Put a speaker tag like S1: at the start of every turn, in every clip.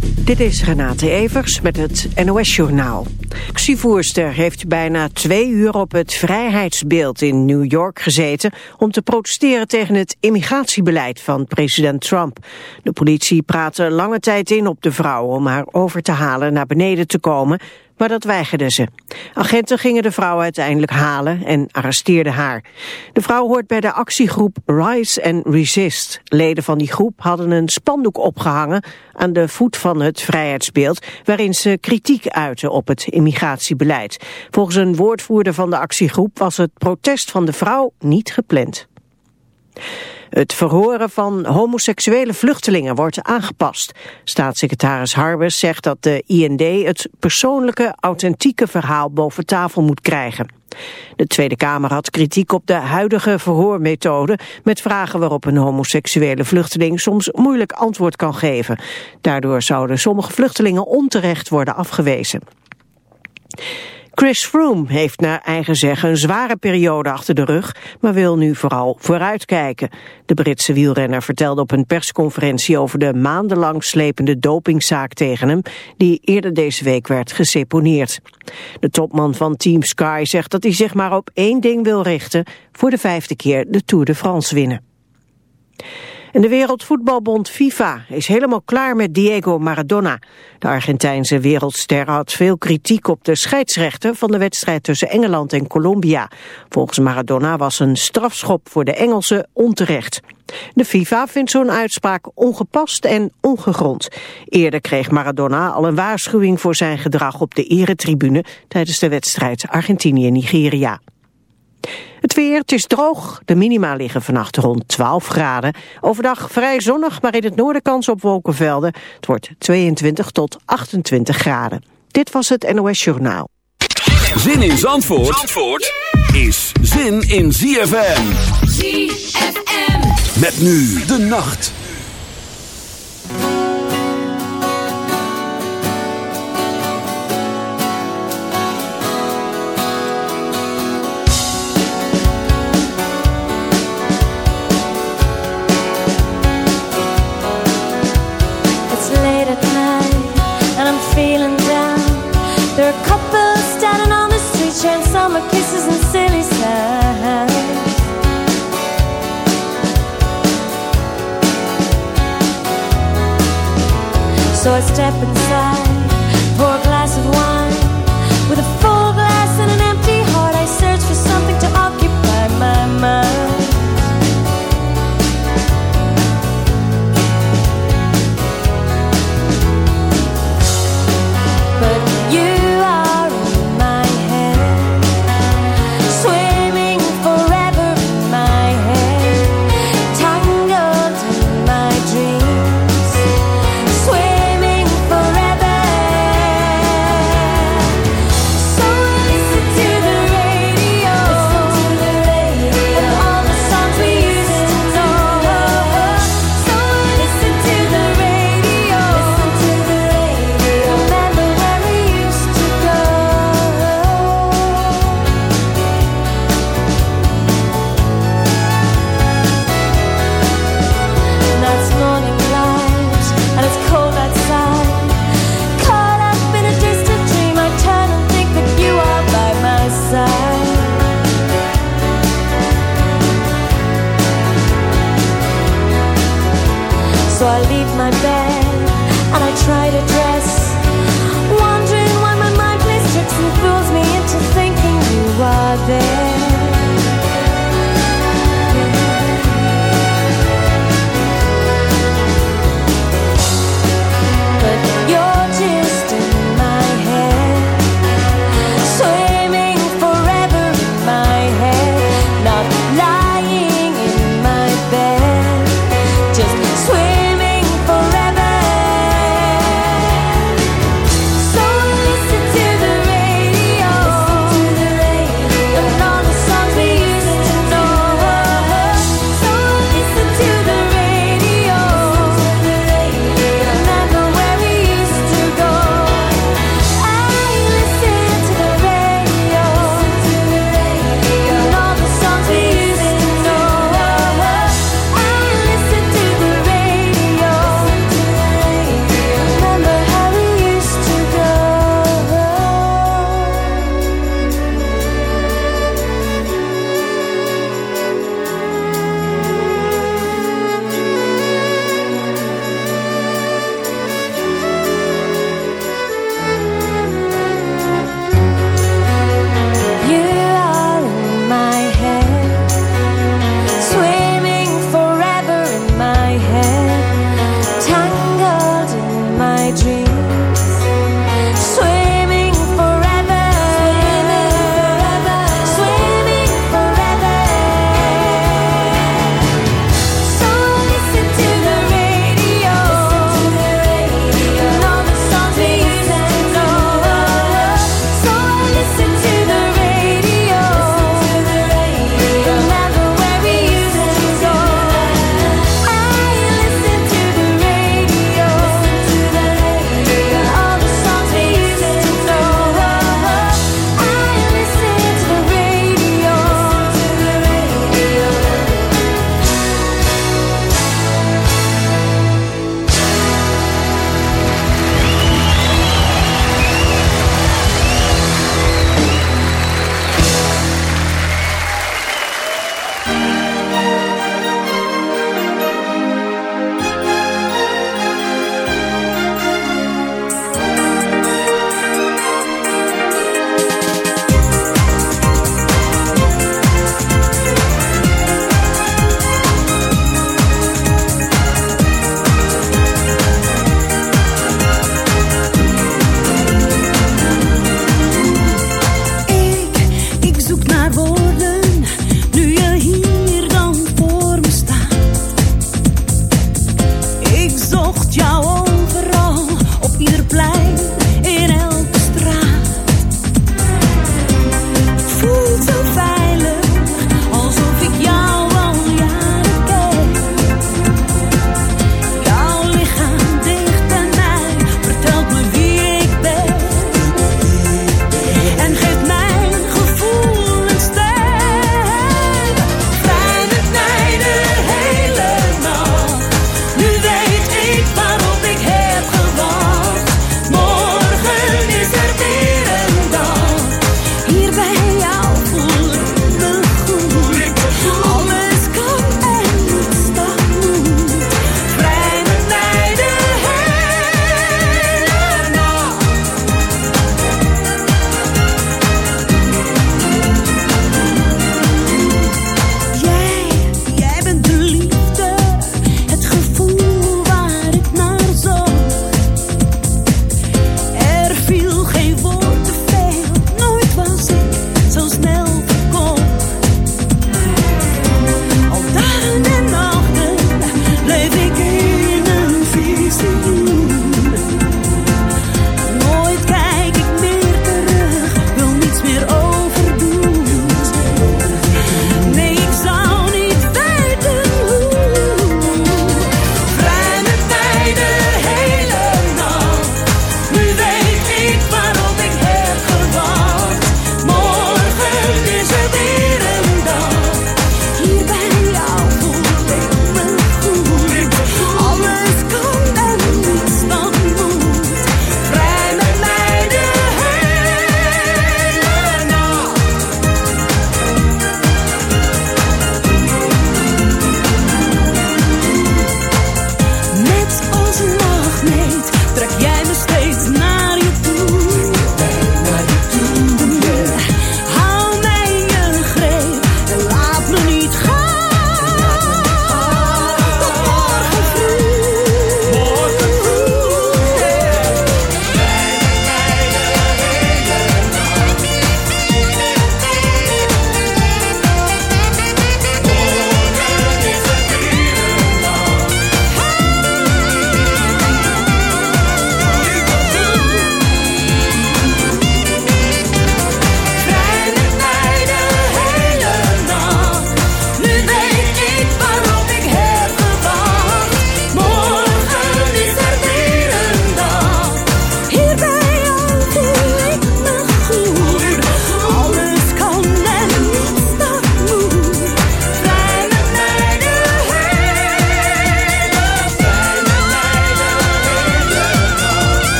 S1: Dit is Renate Evers met het NOS Journaal. Actievoerster heeft bijna twee uur op het vrijheidsbeeld in New York gezeten... om te protesteren tegen het immigratiebeleid van president Trump. De politie praatte lange tijd in op de vrouw om haar over te halen naar beneden te komen maar dat weigerden ze. Agenten gingen de vrouw uiteindelijk halen en arresteerden haar. De vrouw hoort bij de actiegroep Rise and Resist. Leden van die groep hadden een spandoek opgehangen aan de voet van het vrijheidsbeeld... waarin ze kritiek uiten op het immigratiebeleid. Volgens een woordvoerder van de actiegroep was het protest van de vrouw niet gepland. Het verhoren van homoseksuele vluchtelingen wordt aangepast. Staatssecretaris Harbers zegt dat de IND het persoonlijke, authentieke verhaal boven tafel moet krijgen. De Tweede Kamer had kritiek op de huidige verhoormethode met vragen waarop een homoseksuele vluchteling soms moeilijk antwoord kan geven. Daardoor zouden sommige vluchtelingen onterecht worden afgewezen. Chris Froome heeft naar eigen zeggen een zware periode achter de rug, maar wil nu vooral vooruitkijken. De Britse wielrenner vertelde op een persconferentie over de maandenlang slepende dopingzaak tegen hem, die eerder deze week werd geseponeerd. De topman van Team Sky zegt dat hij zich maar op één ding wil richten, voor de vijfde keer de Tour de France winnen. En de Wereldvoetbalbond FIFA is helemaal klaar met Diego Maradona. De Argentijnse wereldster had veel kritiek op de scheidsrechter van de wedstrijd tussen Engeland en Colombia. Volgens Maradona was een strafschop voor de Engelsen onterecht. De FIFA vindt zo'n uitspraak ongepast en ongegrond. Eerder kreeg Maradona al een waarschuwing voor zijn gedrag op de eretribune tijdens de wedstrijd Argentinië-Nigeria. Het weer, het is droog. De minima liggen vannacht rond 12 graden. Overdag vrij zonnig, maar in het noorden kans op wolkenvelden. Het wordt 22 tot 28 graden. Dit was het NOS Journaal.
S2: Zin in Zandvoort, Zandvoort is zin in ZFM. ZFM. Met nu de nacht.
S3: So I step inside,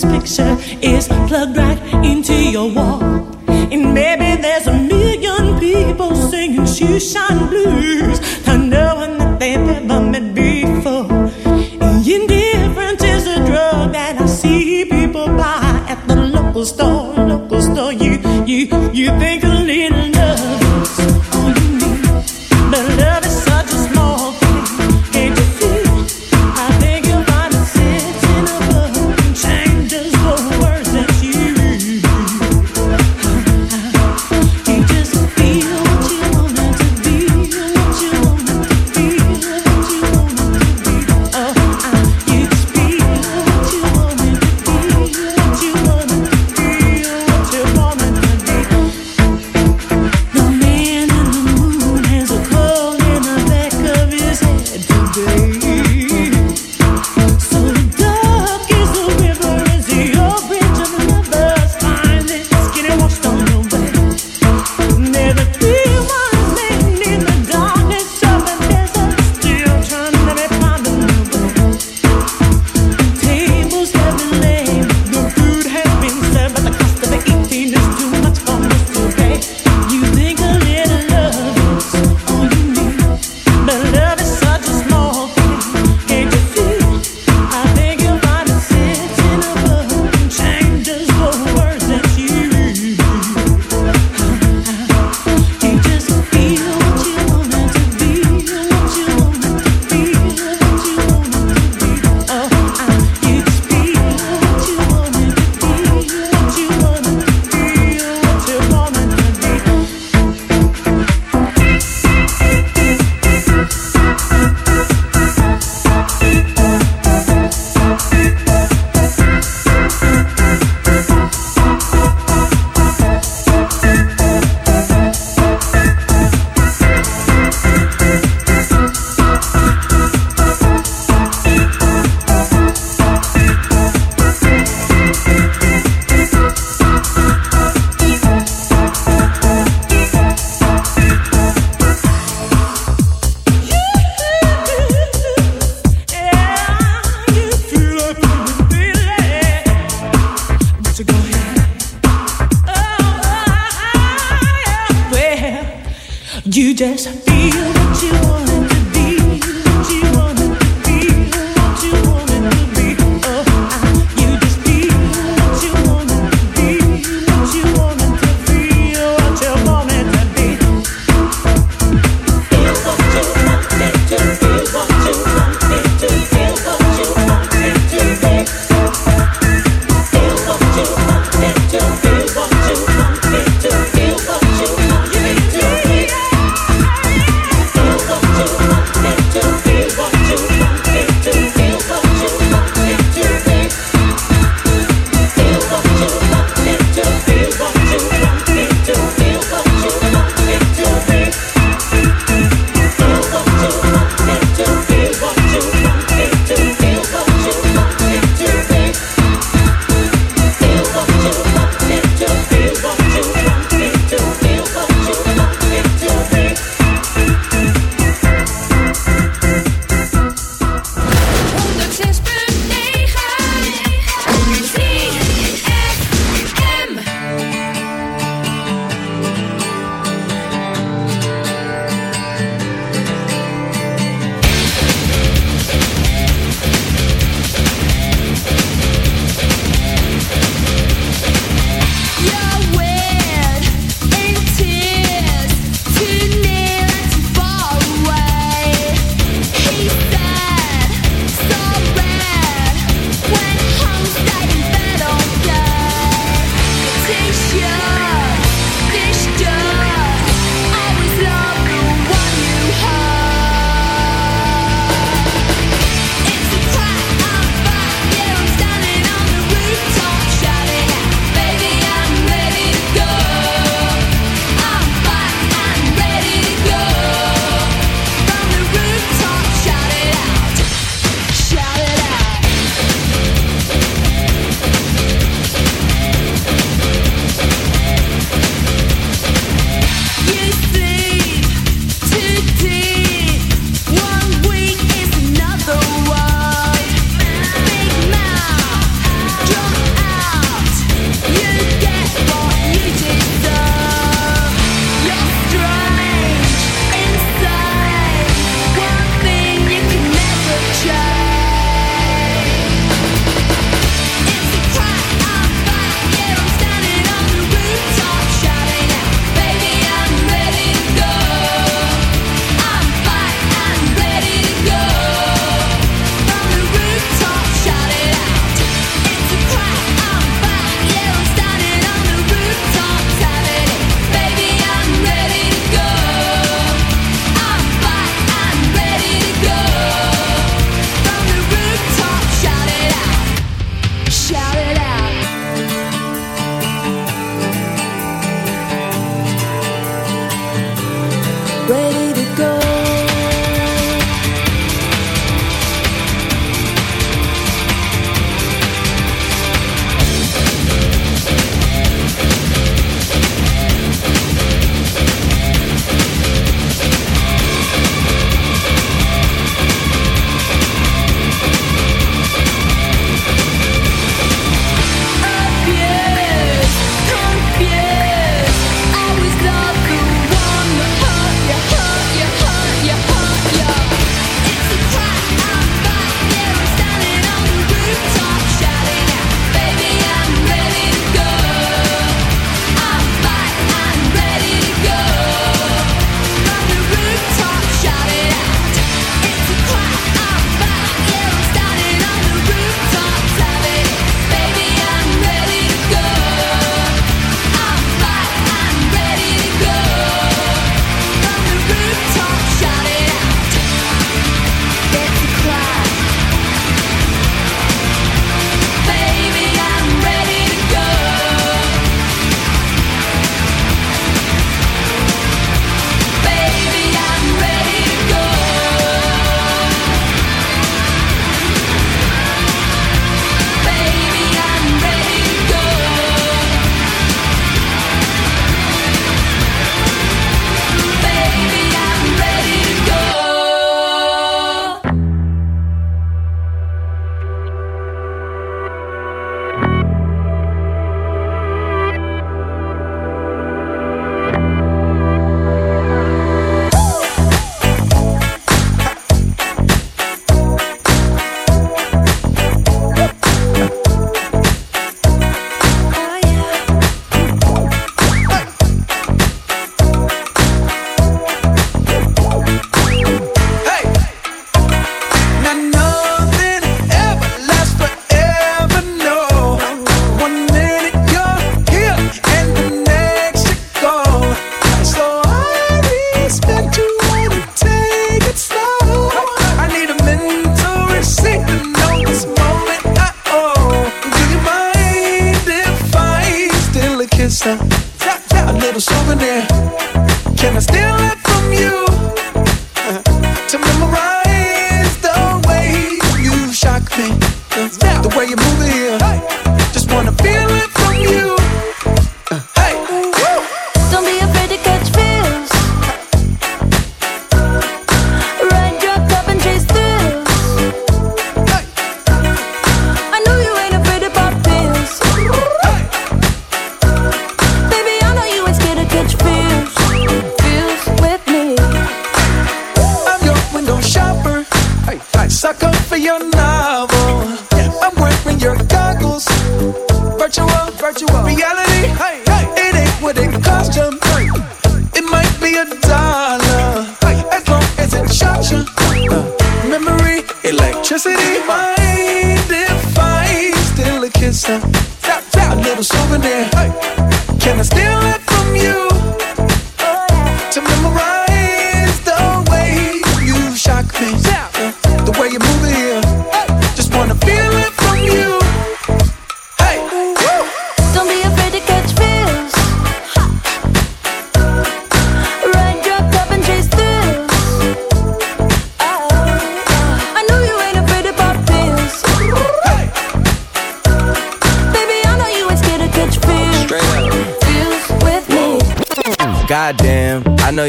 S4: this
S5: picture is plugged right into your wall. And maybe there's a million people singing shoeshine blues.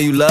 S5: you love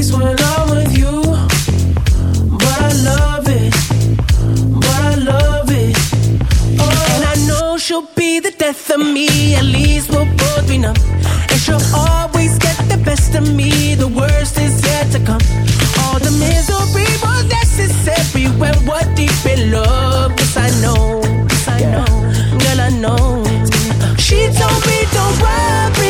S6: face when I'm with you, but I love it, but I love it. Oh, and I know she'll be the death of me. At least we'll both be numb. And she'll always get the best of me. The worst is yet to come. All the misery was necessary when we're deep in love. Yes, I know. Yes, I know. Girl, I know. She told me don't worry